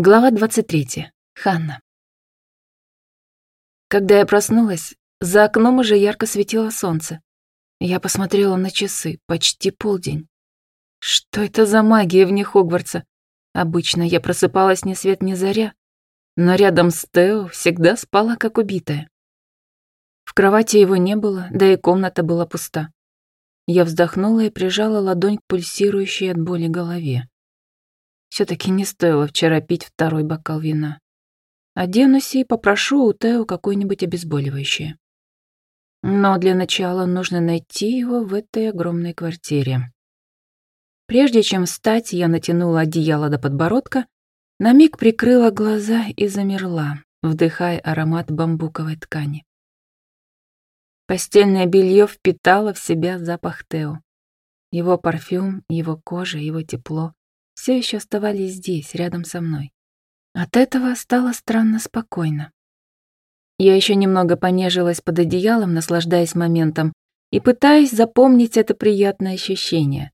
Глава 23. Ханна. Когда я проснулась, за окном уже ярко светило солнце. Я посмотрела на часы, почти полдень. Что это за магия вне Хогвартса? Обычно я просыпалась ни свет ни заря, но рядом с Тео всегда спала как убитая. В кровати его не было, да и комната была пуста. Я вздохнула и прижала ладонь к пульсирующей от боли голове. Все-таки не стоило вчера пить второй бокал вина. Оденусь и попрошу у Тео какое-нибудь обезболивающее. Но для начала нужно найти его в этой огромной квартире. Прежде чем встать, я натянула одеяло до подбородка, на миг прикрыла глаза и замерла, вдыхая аромат бамбуковой ткани. Постельное белье впитало в себя запах Тео. Его парфюм, его кожа, его тепло все еще оставались здесь, рядом со мной. От этого стало странно спокойно. Я еще немного понежилась под одеялом, наслаждаясь моментом, и пытаясь запомнить это приятное ощущение,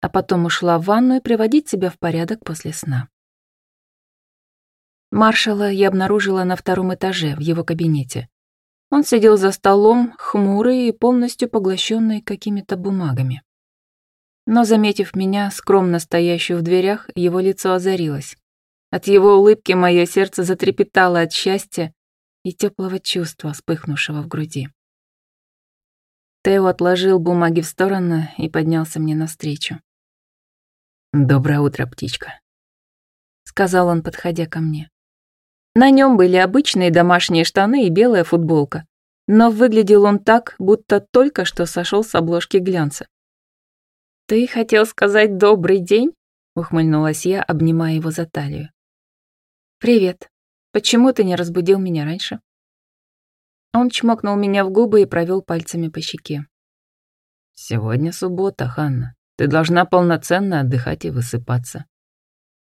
а потом ушла в ванную приводить себя в порядок после сна. Маршала я обнаружила на втором этаже, в его кабинете. Он сидел за столом, хмурый и полностью поглощенный какими-то бумагами. Но, заметив меня, скромно стоящую в дверях, его лицо озарилось. От его улыбки мое сердце затрепетало от счастья и теплого чувства, вспыхнувшего в груди. Тео отложил бумаги в сторону и поднялся мне навстречу. «Доброе утро, птичка», — сказал он, подходя ко мне. На нем были обычные домашние штаны и белая футболка, но выглядел он так, будто только что сошел с обложки глянца. «Ты хотел сказать добрый день?» — ухмыльнулась я, обнимая его за талию. «Привет. Почему ты не разбудил меня раньше?» Он чмокнул меня в губы и провел пальцами по щеке. «Сегодня суббота, Ханна. Ты должна полноценно отдыхать и высыпаться.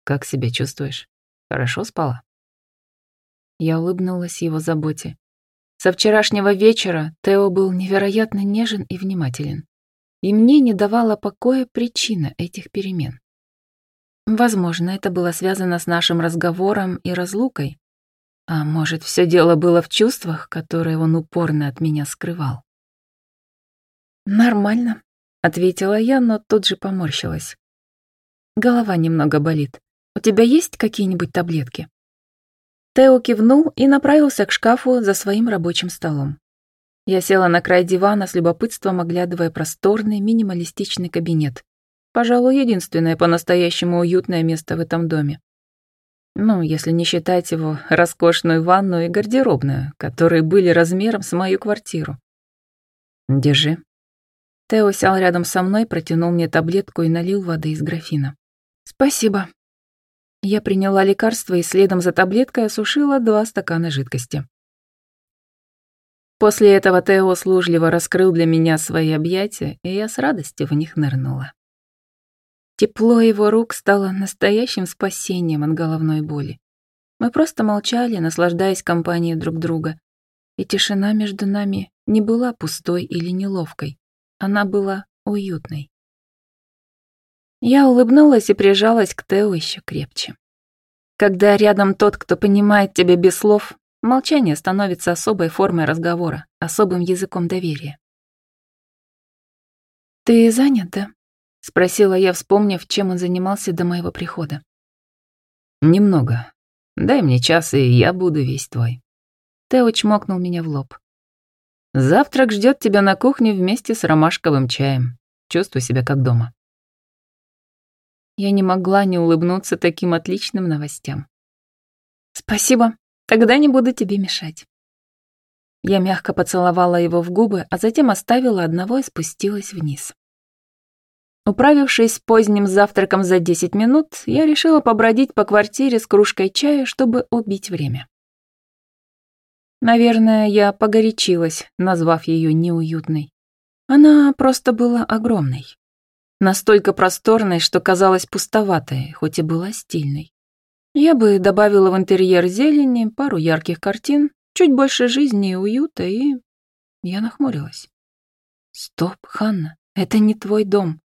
Как себя чувствуешь? Хорошо спала?» Я улыбнулась его заботе. Со вчерашнего вечера Тео был невероятно нежен и внимателен и мне не давала покоя причина этих перемен. Возможно, это было связано с нашим разговором и разлукой, а может, все дело было в чувствах, которые он упорно от меня скрывал. «Нормально», — ответила я, но тут же поморщилась. «Голова немного болит. У тебя есть какие-нибудь таблетки?» Тео кивнул и направился к шкафу за своим рабочим столом. Я села на край дивана с любопытством, оглядывая просторный, минималистичный кабинет. Пожалуй, единственное по-настоящему уютное место в этом доме. Ну, если не считать его роскошную ванную и гардеробную, которые были размером с мою квартиру. «Держи». Тео сел рядом со мной, протянул мне таблетку и налил воды из графина. «Спасибо». Я приняла лекарство и следом за таблеткой осушила два стакана жидкости. После этого Тео служливо раскрыл для меня свои объятия, и я с радостью в них нырнула. Тепло его рук стало настоящим спасением от головной боли. Мы просто молчали, наслаждаясь компанией друг друга, и тишина между нами не была пустой или неловкой, она была уютной. Я улыбнулась и прижалась к Тео еще крепче. Когда рядом тот, кто понимает тебя без слов, Молчание становится особой формой разговора, особым языком доверия. «Ты занят, да?» — спросила я, вспомнив, чем он занимался до моего прихода. «Немного. Дай мне час, и я буду весь твой». Тео чмокнул меня в лоб. «Завтрак ждет тебя на кухне вместе с ромашковым чаем. Чувствуй себя как дома». Я не могла не улыбнуться таким отличным новостям. «Спасибо», Тогда не буду тебе мешать. Я мягко поцеловала его в губы, а затем оставила одного и спустилась вниз. Управившись поздним завтраком за 10 минут, я решила побродить по квартире с кружкой чая, чтобы убить время. Наверное, я погорячилась, назвав ее неуютной. Она просто была огромной. Настолько просторной, что казалась пустоватой, хоть и была стильной. Я бы добавила в интерьер зелени, пару ярких картин, чуть больше жизни и уюта, и... Я нахмурилась. Стоп, Ханна, это не твой дом.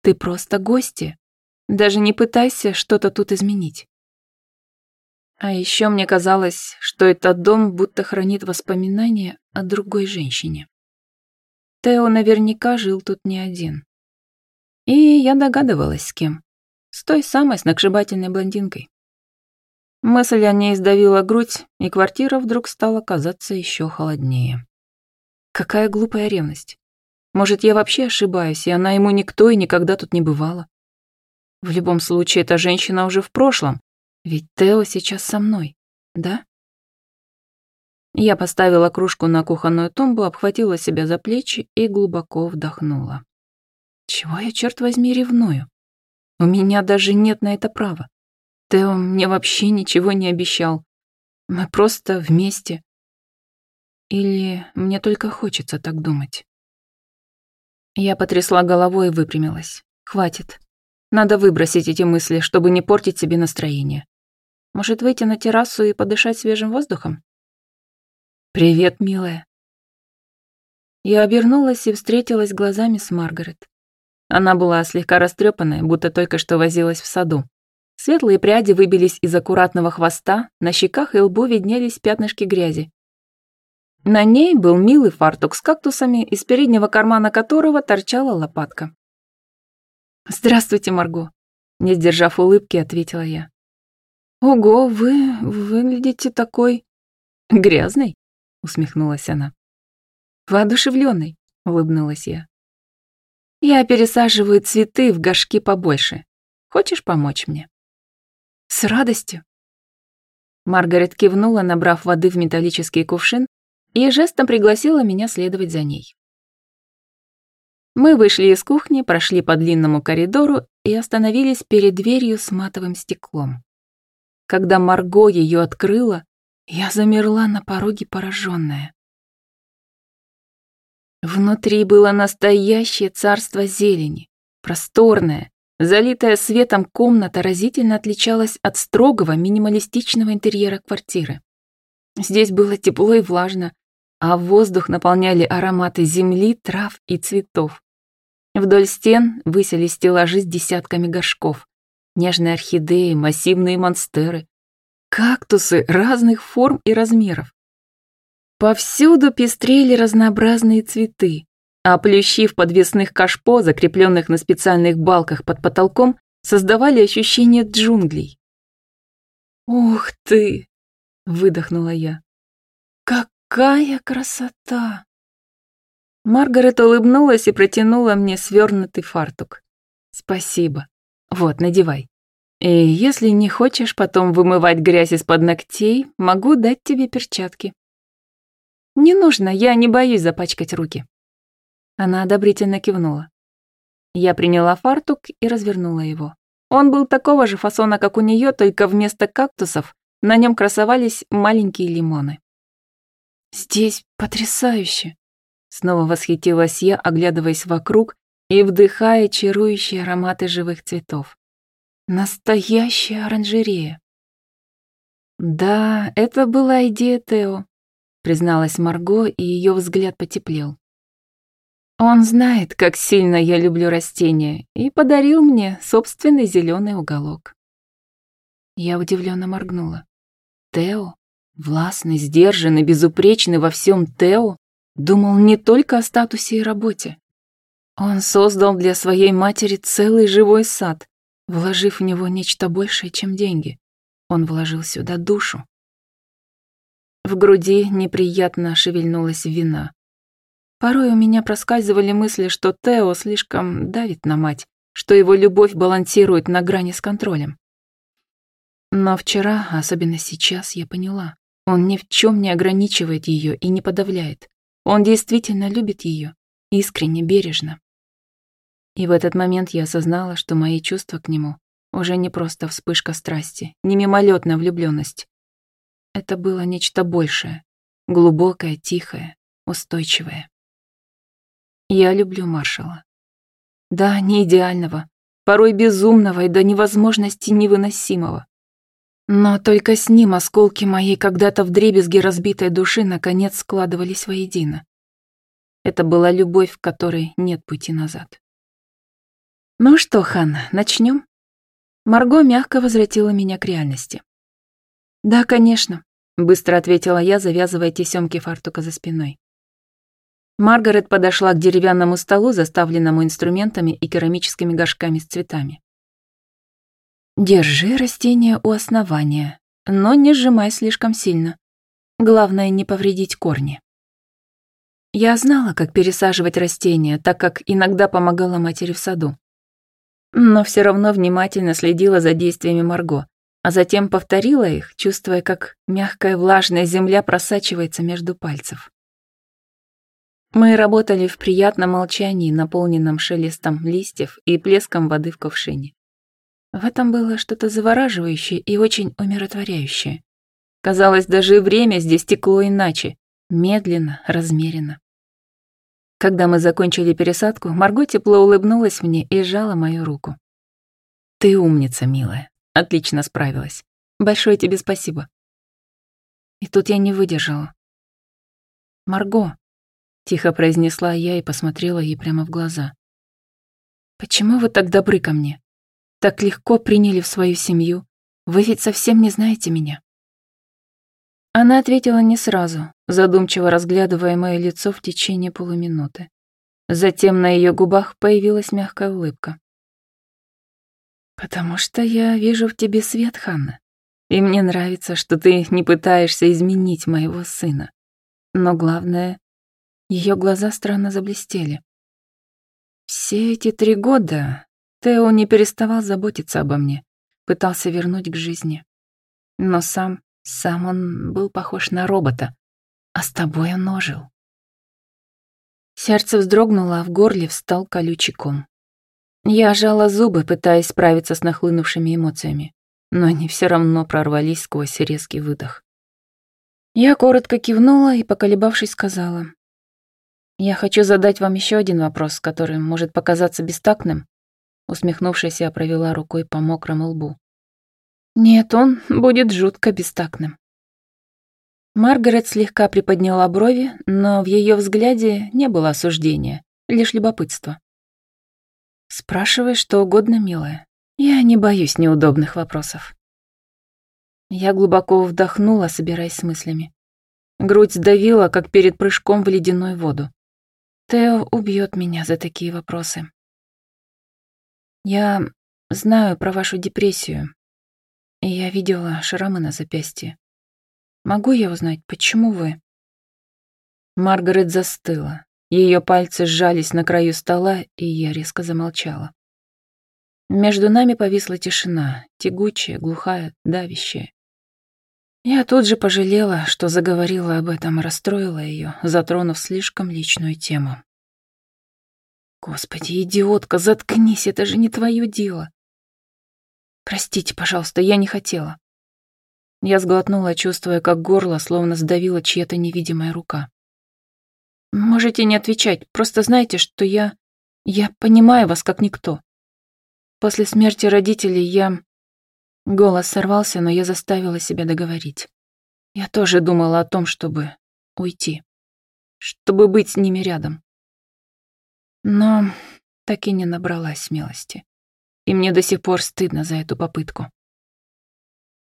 Ты просто гостья. Даже не пытайся что-то тут изменить. А еще мне казалось, что этот дом будто хранит воспоминания о другой женщине. Тео наверняка жил тут не один. И я догадывалась, с кем. С той самой сногсшибательной блондинкой. Мысль о ней сдавила грудь, и квартира вдруг стала казаться еще холоднее. Какая глупая ревность. Может, я вообще ошибаюсь, и она ему никто и никогда тут не бывала. В любом случае, эта женщина уже в прошлом, ведь Тео сейчас со мной, да? Я поставила кружку на кухонную тумбу, обхватила себя за плечи и глубоко вдохнула. Чего я, черт возьми, ревную? У меня даже нет на это права. Тео мне вообще ничего не обещал. Мы просто вместе. Или мне только хочется так думать? Я потрясла головой и выпрямилась. Хватит. Надо выбросить эти мысли, чтобы не портить себе настроение. Может, выйти на террасу и подышать свежим воздухом? «Привет, милая». Я обернулась и встретилась глазами с Маргарет. Она была слегка растрепанная, будто только что возилась в саду. Светлые пряди выбились из аккуратного хвоста, на щеках и лбу виднелись пятнышки грязи. На ней был милый фартук с кактусами, из переднего кармана которого торчала лопатка. «Здравствуйте, Марго», — не сдержав улыбки, ответила я. «Ого, вы выглядите такой... грязный», — усмехнулась она. «Воодушевленный», — улыбнулась я. «Я пересаживаю цветы в горшки побольше. Хочешь помочь мне?» «С радостью». Маргарет кивнула, набрав воды в металлический кувшин, и жестом пригласила меня следовать за ней. Мы вышли из кухни, прошли по длинному коридору и остановились перед дверью с матовым стеклом. Когда Марго ее открыла, я замерла на пороге пораженная. Внутри было настоящее царство зелени, просторное, залитая светом комната разительно отличалась от строгого минималистичного интерьера квартиры. Здесь было тепло и влажно, а воздух наполняли ароматы земли, трав и цветов. Вдоль стен высились стеллажи с десятками горшков. Нежные орхидеи, массивные монстеры, кактусы разных форм и размеров. Повсюду пестрели разнообразные цветы, а плющи в подвесных кашпо, закрепленных на специальных балках под потолком, создавали ощущение джунглей. «Ух ты!» — выдохнула я. «Какая красота!» Маргарет улыбнулась и протянула мне свернутый фартук. «Спасибо. Вот, надевай. И если не хочешь потом вымывать грязь из-под ногтей, могу дать тебе перчатки». «Не нужно, я не боюсь запачкать руки». Она одобрительно кивнула. Я приняла фартук и развернула его. Он был такого же фасона, как у нее, только вместо кактусов на нем красовались маленькие лимоны. «Здесь потрясающе!» Снова восхитилась я, оглядываясь вокруг и вдыхая чарующие ароматы живых цветов. Настоящая оранжерея. Да, это была идея Тео, призналась Марго, и ее взгляд потеплел. Он знает, как сильно я люблю растения, и подарил мне собственный зеленый уголок. Я удивленно моргнула. Тео? Властный, сдержанный, безупречный во всем Тео? Думал не только о статусе и работе. Он создал для своей матери целый живой сад, вложив в него нечто большее, чем деньги. Он вложил сюда душу. В груди неприятно шевельнулась вина. Порой у меня проскальзывали мысли, что Тео слишком давит на мать, что его любовь балансирует на грани с контролем. Но вчера, особенно сейчас, я поняла, он ни в чем не ограничивает ее и не подавляет. Он действительно любит ее, искренне, бережно. И в этот момент я осознала, что мои чувства к нему уже не просто вспышка страсти, не мимолетная влюбленность. Это было нечто большее, глубокое, тихое, устойчивое. Я люблю маршала. Да, не идеального, порой безумного и до невозможности невыносимого. Но только с ним осколки моей когда-то вдребезги разбитой души наконец складывались воедино. Это была любовь, в которой нет пути назад. «Ну что, Хан, начнем?» Марго мягко возвратила меня к реальности. «Да, конечно», — быстро ответила я, завязывая тесемки фартука за спиной. Маргарет подошла к деревянному столу, заставленному инструментами и керамическими горшками с цветами. «Держи растение у основания, но не сжимай слишком сильно. Главное, не повредить корни». Я знала, как пересаживать растения, так как иногда помогала матери в саду. Но все равно внимательно следила за действиями Марго, а затем повторила их, чувствуя, как мягкая влажная земля просачивается между пальцев. Мы работали в приятном молчании, наполненном шелестом листьев и плеском воды в кувшине. В этом было что-то завораживающее и очень умиротворяющее. Казалось, даже время здесь текло иначе, медленно, размеренно. Когда мы закончили пересадку, Марго тепло улыбнулась мне и сжала мою руку. «Ты умница, милая. Отлично справилась. Большое тебе спасибо». И тут я не выдержала. «Марго», Тихо произнесла я и посмотрела ей прямо в глаза. «Почему вы так добры ко мне? Так легко приняли в свою семью? Вы ведь совсем не знаете меня». Она ответила не сразу, задумчиво разглядывая мое лицо в течение полуминуты. Затем на ее губах появилась мягкая улыбка. «Потому что я вижу в тебе свет, Ханна, и мне нравится, что ты не пытаешься изменить моего сына. Но главное, ее глаза странно заблестели. Все эти три года Тео не переставал заботиться обо мне, пытался вернуть к жизни. Но сам, сам он был похож на робота, а с тобой он ожил. Сердце вздрогнуло, а в горле встал колючий ком. Я жала зубы, пытаясь справиться с нахлынувшими эмоциями, но они все равно прорвались сквозь резкий выдох. Я коротко кивнула и, поколебавшись, сказала. «Я хочу задать вам еще один вопрос, который может показаться бестактным», усмехнувшись, я провела рукой по мокрому лбу. «Нет, он будет жутко бестактным». Маргарет слегка приподняла брови, но в ее взгляде не было осуждения, лишь любопытство. «Спрашивай что угодно, милая. Я не боюсь неудобных вопросов». Я глубоко вдохнула, собираясь с мыслями. Грудь сдавила, как перед прыжком в ледяную воду. Тео убьет меня за такие вопросы. Я знаю про вашу депрессию. И я видела шрамы на запястье. Могу я узнать, почему вы? Маргарет застыла. Ее пальцы сжались на краю стола, и я резко замолчала. Между нами повисла тишина, тягучая, глухая, давящая. Я тут же пожалела, что заговорила об этом и расстроила ее, затронув слишком личную тему. Господи, идиотка, заткнись, это же не твое дело. Простите, пожалуйста, я не хотела. Я сглотнула, чувствуя, как горло словно сдавила чья-то невидимая рука. Можете не отвечать, просто знайте, что я... Я понимаю вас как никто. После смерти родителей я... Голос сорвался, но я заставила себя договорить. Я тоже думала о том, чтобы уйти. Чтобы быть с ними рядом. Но так и не набралась смелости. И мне до сих пор стыдно за эту попытку.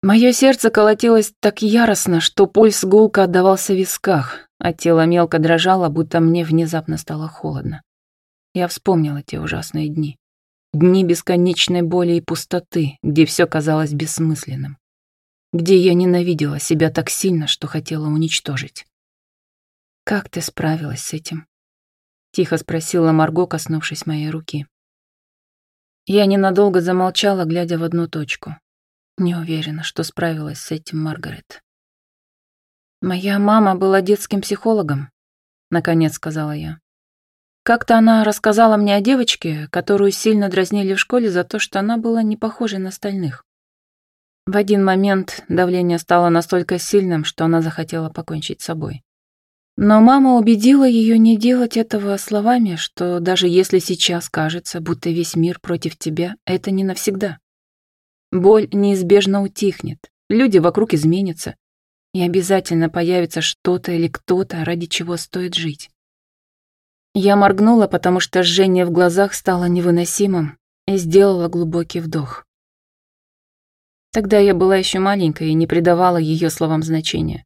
Мое сердце колотилось так яростно, что пульс гулко отдавался в висках, а тело мелко дрожало, будто мне внезапно стало холодно. Я вспомнила те ужасные дни. Дни бесконечной боли и пустоты, где все казалось бессмысленным. Где я ненавидела себя так сильно, что хотела уничтожить. «Как ты справилась с этим?» Тихо спросила Марго, коснувшись моей руки. Я ненадолго замолчала, глядя в одну точку. Не уверена, что справилась с этим Маргарет. «Моя мама была детским психологом», — наконец сказала я. Как-то она рассказала мне о девочке, которую сильно дразнили в школе за то, что она была не похожа на остальных. В один момент давление стало настолько сильным, что она захотела покончить с собой. Но мама убедила ее не делать этого словами, что даже если сейчас кажется, будто весь мир против тебя, это не навсегда. Боль неизбежно утихнет, люди вокруг изменятся, и обязательно появится что-то или кто-то, ради чего стоит жить. Я моргнула, потому что жжение в глазах стало невыносимым, и сделала глубокий вдох. Тогда я была еще маленькая и не придавала ее словам значения.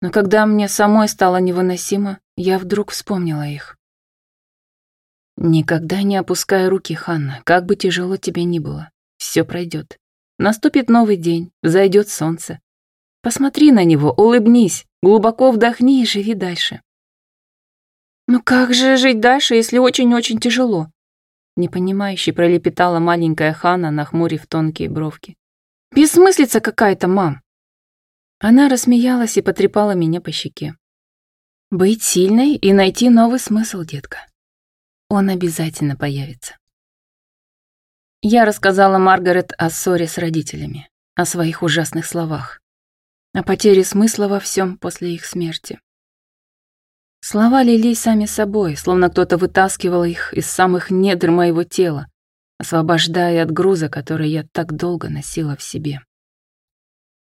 Но когда мне самой стало невыносимо, я вдруг вспомнила их. Никогда не опускай руки, Ханна, как бы тяжело тебе ни было. Все пройдет. Наступит новый день, взойдет солнце. Посмотри на него, улыбнись, глубоко вдохни и живи дальше. «Ну как же жить дальше, если очень-очень тяжело?» Непонимающе пролепетала маленькая Хана, нахмурив тонкие бровки. «Бессмыслица какая-то, мам!» Она рассмеялась и потрепала меня по щеке. «Быть сильной и найти новый смысл, детка. Он обязательно появится». Я рассказала Маргарет о ссоре с родителями, о своих ужасных словах, о потере смысла во всем после их смерти. Слова лились сами собой, словно кто-то вытаскивал их из самых недр моего тела, освобождая от груза, который я так долго носила в себе.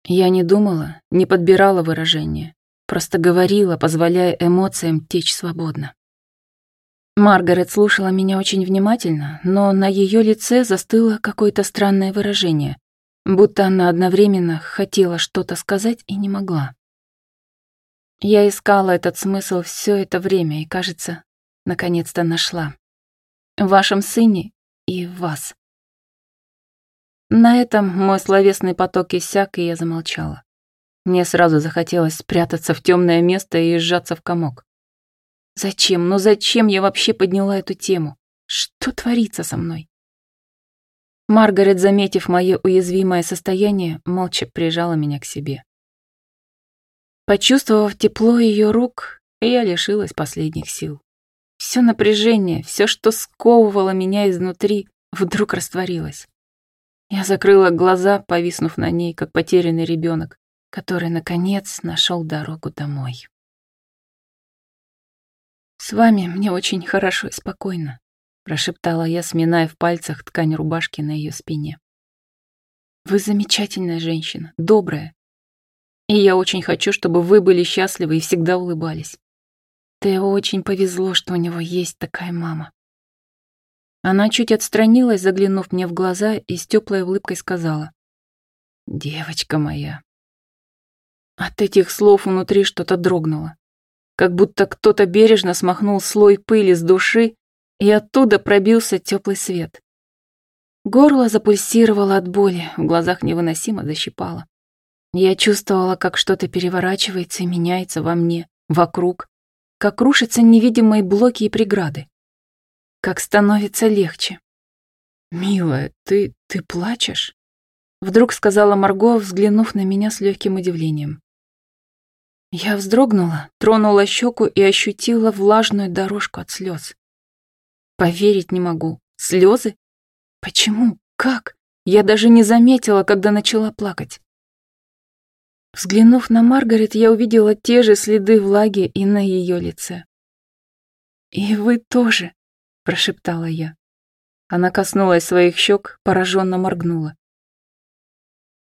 Я не думала, не подбирала выражения, просто говорила, позволяя эмоциям течь свободно. Маргарет слушала меня очень внимательно, но на ее лице застыло какое-то странное выражение, будто она одновременно хотела что-то сказать и не могла. Я искала этот смысл все это время и, кажется, наконец-то нашла. В вашем сыне и в вас. На этом мой словесный поток иссяк, и я замолчала. Мне сразу захотелось спрятаться в темное место и сжаться в комок. Зачем, ну зачем я вообще подняла эту тему? Что творится со мной? Маргарет, заметив мое уязвимое состояние, молча прижала меня к себе. Почувствовав тепло ее рук, я лишилась последних сил. Все напряжение, все, что сковывало меня изнутри, вдруг растворилось. Я закрыла глаза, повиснув на ней, как потерянный ребенок, который, наконец, нашел дорогу домой. «С вами мне очень хорошо и спокойно», — прошептала я, сминая в пальцах ткань рубашки на ее спине. «Вы замечательная женщина, добрая. И я очень хочу, чтобы вы были счастливы и всегда улыбались. Тео очень повезло, что у него есть такая мама. Она чуть отстранилась, заглянув мне в глаза, и с теплой улыбкой сказала. «Девочка моя». От этих слов внутри что-то дрогнуло. Как будто кто-то бережно смахнул слой пыли с души, и оттуда пробился теплый свет. Горло запульсировало от боли, в глазах невыносимо защипало. Я чувствовала, как что-то переворачивается и меняется во мне, вокруг, как рушатся невидимые блоки и преграды как становится легче. «Милая, ты... ты плачешь?» Вдруг сказала Марго, взглянув на меня с легким удивлением. Я вздрогнула, тронула щеку и ощутила влажную дорожку от слез. Поверить не могу. Слезы? Почему? Как? Я даже не заметила, когда начала плакать. Взглянув на Маргарет, я увидела те же следы влаги и на ее лице. «И вы тоже», прошептала я. Она коснулась своих щек, пораженно моргнула.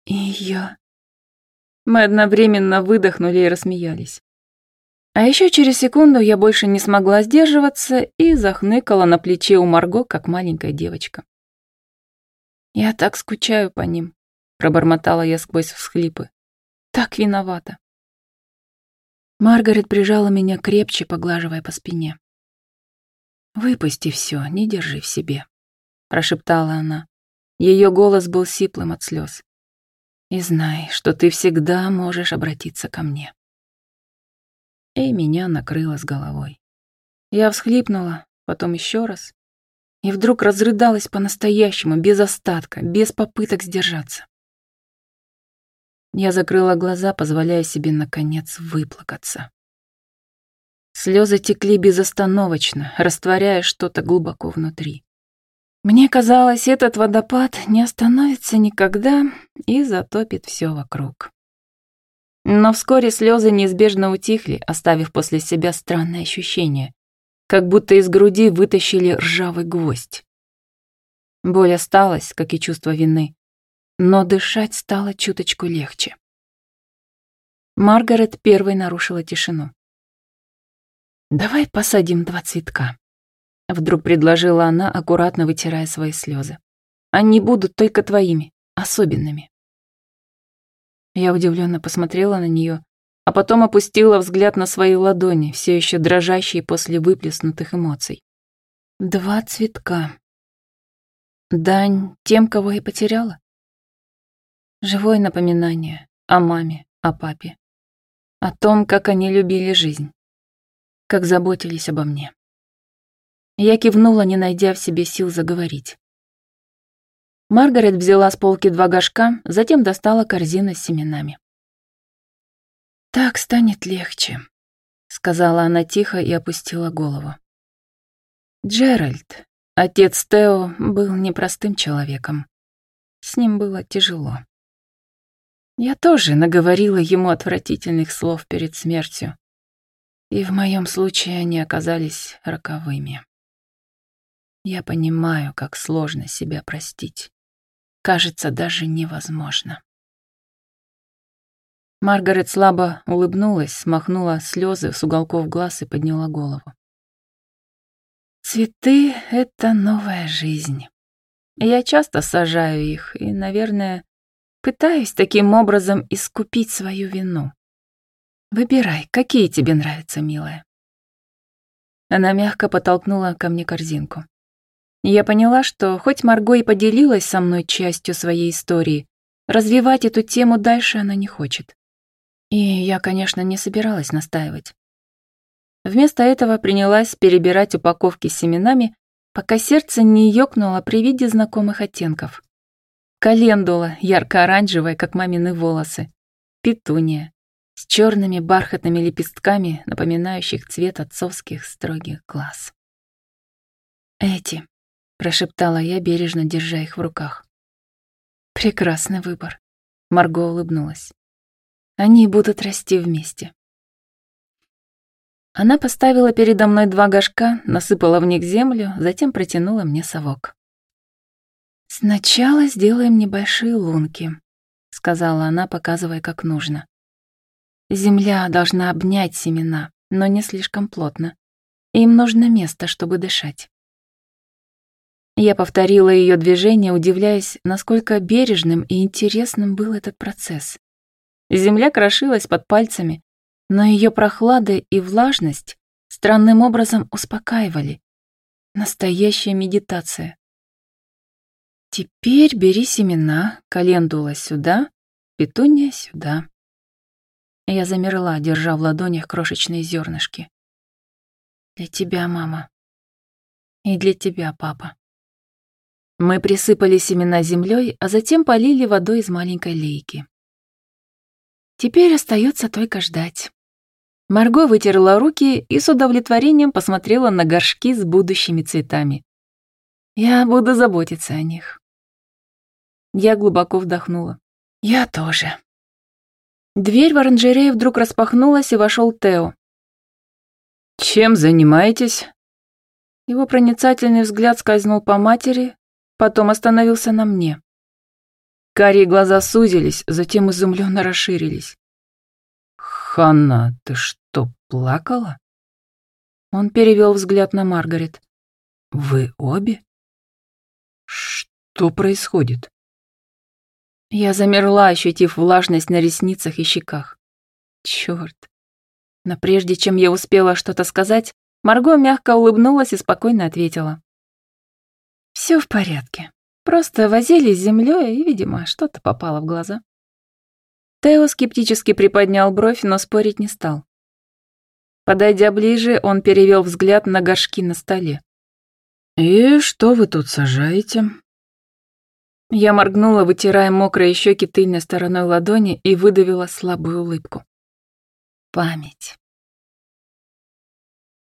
И я. Мы одновременно выдохнули и рассмеялись. А еще через секунду я больше не смогла сдерживаться и захныкала на плече у Марго, как маленькая девочка. «Я так скучаю по ним», — пробормотала я сквозь всхлипы. «Так виновата». Маргарет прижала меня крепче, поглаживая по спине. «Выпусти все, не держи в себе», — прошептала она. Ее голос был сиплым от слез. «И знай, что ты всегда можешь обратиться ко мне». И меня накрыло с головой. Я всхлипнула, потом еще раз, и вдруг разрыдалась по-настоящему, без остатка, без попыток сдержаться. Я закрыла глаза, позволяя себе, наконец, выплакаться. Слезы текли безостановочно, растворяя что-то глубоко внутри. Мне казалось, этот водопад не остановится никогда и затопит все вокруг. Но вскоре слезы неизбежно утихли, оставив после себя странное ощущение, как будто из груди вытащили ржавый гвоздь. Боль осталась, как и чувство вины, но дышать стало чуточку легче. Маргарет первой нарушила тишину. «Давай посадим два цветка», — вдруг предложила она, аккуратно вытирая свои слезы. «Они будут только твоими, особенными». Я удивленно посмотрела на нее, а потом опустила взгляд на свои ладони, все еще дрожащие после выплеснутых эмоций. Два цветка. Дань тем, кого я потеряла. Живое напоминание о маме, о папе, о том, как они любили жизнь, как заботились обо мне. Я кивнула, не найдя в себе сил заговорить. Маргарет взяла с полки два горшка, затем достала корзину с семенами. «Так станет легче», — сказала она тихо и опустила голову. Джеральд, отец Тео, был непростым человеком. С ним было тяжело. Я тоже наговорила ему отвратительных слов перед смертью, и в моем случае они оказались роковыми. Я понимаю, как сложно себя простить. Кажется, даже невозможно. Маргарет слабо улыбнулась, смахнула слезы с уголков глаз и подняла голову. Цветы — это новая жизнь. Я часто сажаю их и, наверное, пытаюсь таким образом искупить свою вину. Выбирай, какие тебе нравятся, милая. Она мягко потолкнула ко мне корзинку. Я поняла, что хоть Марго и поделилась со мной частью своей истории, развивать эту тему дальше она не хочет. И я, конечно, не собиралась настаивать. Вместо этого принялась перебирать упаковки с семенами, пока сердце не ёкнуло при виде знакомых оттенков. Календула, ярко-оранжевая, как мамины волосы. Петуния, с черными бархатными лепестками, напоминающих цвет отцовских строгих глаз. Эти прошептала я, бережно держа их в руках. Прекрасный выбор. Марго улыбнулась. Они будут расти вместе. Она поставила передо мной два горшка, насыпала в них землю, затем протянула мне совок. «Сначала сделаем небольшие лунки», — сказала она, показывая, как нужно. «Земля должна обнять семена, но не слишком плотно. Им нужно место, чтобы дышать». Я повторила ее движение, удивляясь, насколько бережным и интересным был этот процесс. Земля крошилась под пальцами, но ее прохлада и влажность странным образом успокаивали. Настоящая медитация. Теперь бери семена, календула сюда, петуния сюда. Я замерла, держа в ладонях крошечные зернышки. Для тебя, мама. И для тебя, папа. Мы присыпали семена землей, а затем полили водой из маленькой лейки. Теперь остается только ждать. Марго вытерла руки и с удовлетворением посмотрела на горшки с будущими цветами. Я буду заботиться о них. Я глубоко вдохнула. Я тоже. Дверь в оранжерее вдруг распахнулась, и вошел Тео. «Чем занимаетесь?» Его проницательный взгляд скользнул по матери, потом остановился на мне. Карие глаза сузились, затем изумленно расширились. «Ханна, ты что, плакала?» Он перевел взгляд на Маргарет. «Вы обе? Что происходит?» Я замерла, ощутив влажность на ресницах и щеках. Черт. Но прежде чем я успела что-то сказать, Марго мягко улыбнулась и спокойно ответила. Все в порядке. Просто возились с землей, и, видимо, что-то попало в глаза. Тео скептически приподнял бровь, но спорить не стал. Подойдя ближе, он перевел взгляд на горшки на столе. «И что вы тут сажаете?» Я моргнула, вытирая мокрые щеки тыльной стороной ладони и выдавила слабую улыбку. Память.